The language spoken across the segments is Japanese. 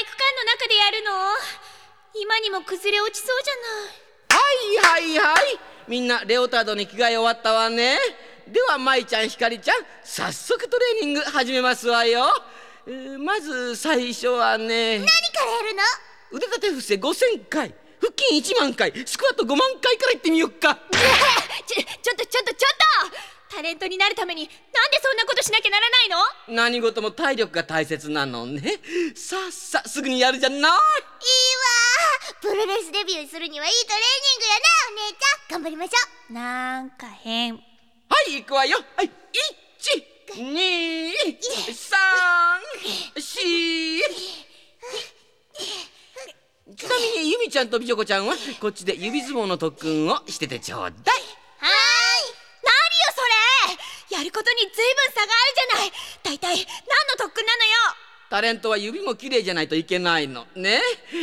育館の中でやるの？今にも崩れ落ちそうじゃない。はいはいはい。みんなレオタードに着替え終わったわね。では舞ちゃんひかりちゃん早速トレーニング始めますわよ、えー、まず最初はね。何からやるの？腕立て伏せ5000回。腹筋1万回。スクワット5万回からいってみよっか。ちょちょっとちょっとちょっとタレントになるためになんでそんなことしなきゃならないの？何事も体力が大切なのね。さっさすぐにやるじゃない。いいわ。プロレスデビューするにはいいトレーニングやな。お姉ちゃん頑張りましょうなんか変。はい行くわよ。はい1 2 3 4ちなみにゆみちゃんと美女子ちゃんはこっちで指相撲の特訓をしててちょうだいずいぶん差があるじゃない。大体何の特訓なのよ。タレントは指も綺麗じゃないといけないの。ね。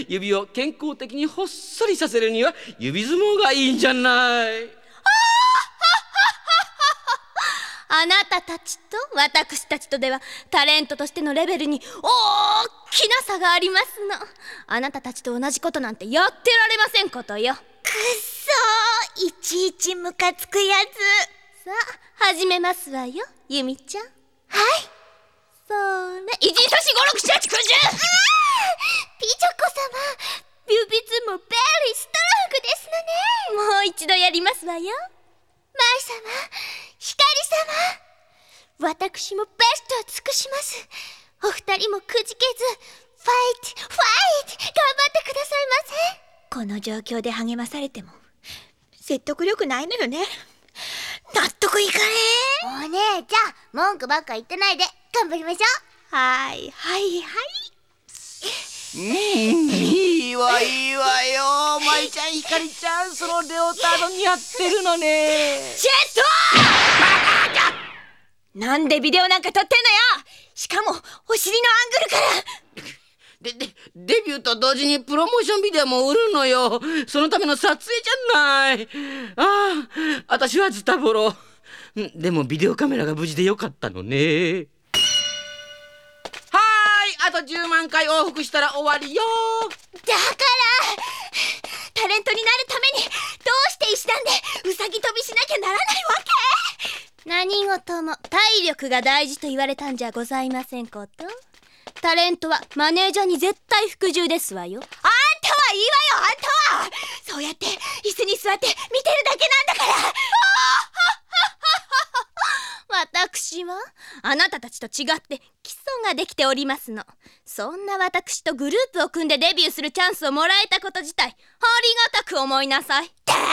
指を健康的にほっそりさせるには指相撲がいいんじゃない。あなたたちと私たちとではタレントとしてのレベルに大きな差がありますの。あなたたちと同じことなんてやってられませんことよ。くっそいちいちムカつくやつ始めますわよユミちゃん。はい。それ。一二三四五六七八九十。ピチョコ様。指相撲ベリーストロングですのね。もう一度やりますわよ。舞様光様。私もベストを尽くします。お二人もくじけずファイトファイト頑張ってくださいませ。この状況で励まされても説得力ないのよね。納得いかねえお姉ちゃん文句ばっか言ってないで。頑張りましょう。はいはいはい。うんいいわいいわよ。舞ちゃんひかりちゃんそのレオタード似合ってるのね。ジェットなんでビデオなんか撮ってんのよ。しかもお尻のアングルから。ででデビューと同時にプロモーションビデオも売るのよ。そのための撮影じゃない。ああ私はズタボロでもビデオカメラが無事でよかったのね。あと10万回往復したら終わりよ。だからタレントになるためにどうして石段でうさぎ跳びしなきゃならないわけ？何事も体力が大事と言われたんじゃございませんこと。タレントはマネージャーに絶対服従ですわよ。あんたはいいわよあんたは！そうやって椅子に座って見てるだけなんだから私はあなたたちと違って基礎ができておりますの。そんな私とグループを組んでデビューするチャンスをもらえたこと自体ありがたく思いなさい。誰が？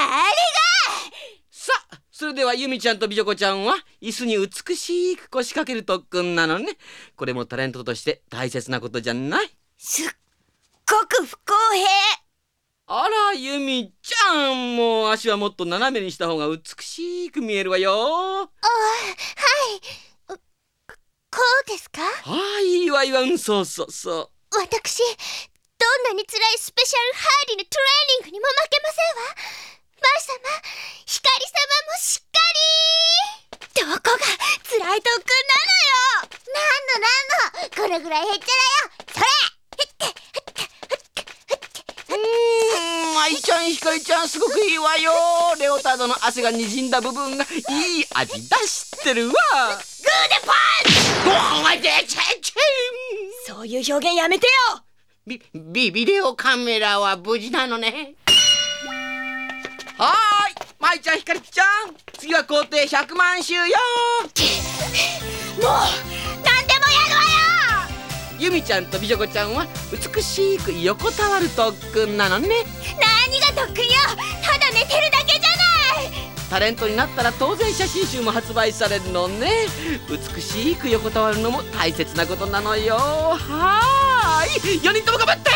さあそれではユミちゃんと美女子ちゃんは椅子に美しく腰掛ける特訓なのね。これもタレントとして大切なことじゃない？すっごく不公平。あらユミちゃん。もう足はもっと斜めにした方が美しく見えるわよ。あはいこうですかはいわうんそうそうそう。私どんなに辛いスペシャルハーディのトレーニングにも負けませんわ。マー様光様もしっかり。どこが辛い特訓なのなんのこれぐらいへっちゃらよ。それ。うん舞ちゃんひかりちゃんすごくいいわよ。レオタードの汗がにじんだ部分がいい味出してるわ。グーでパンチそういう表現やめてよ。ビビビデオカメラは無事なのね。はーい。舞ちゃんひかりちゃん。次は工程100万周よ。もう何でもやるわよ。ユミちゃんと美女子ちゃんは美しく横たわる特訓なのね。何が特訓よタレントになったら当然写真集も発売されるのね。美しく横たわるのも大切なことなのよ。はーい。4人とも頑張って！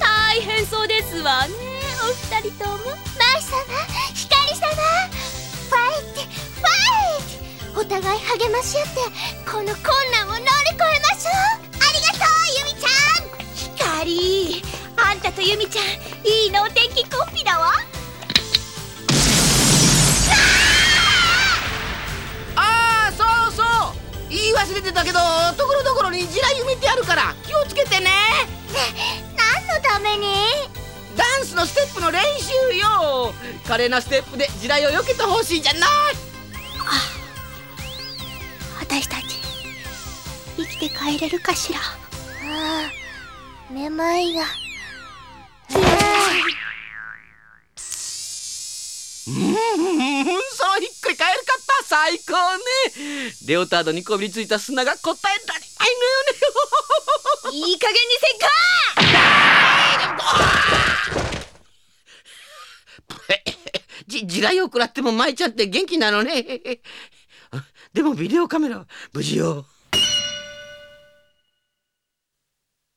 大変そうですわね。お二人とも。マイ様光様ファイトファイト。お互い励まし合ってこの困難を乗り越えましょう。ありがとうユミちゃん。光あんたとユミちゃんいいのお天気コンビだわ。ああそうそう。言い忘れてたけどところどころにに地雷埋めてやるから気をつけてね。何のために？ダンスのステップの練習よ。華麗なステップで地雷を避けてほしいじゃない。私たち生きて帰れるかしら？ああめまいが。うんそのひっくり返るかった最高ねレオタードにこびりついた砂が答えられないのよねいい加減にせっかじ地雷を食らっても舞ちゃんって元気なのねでもビデオカメラ無事よ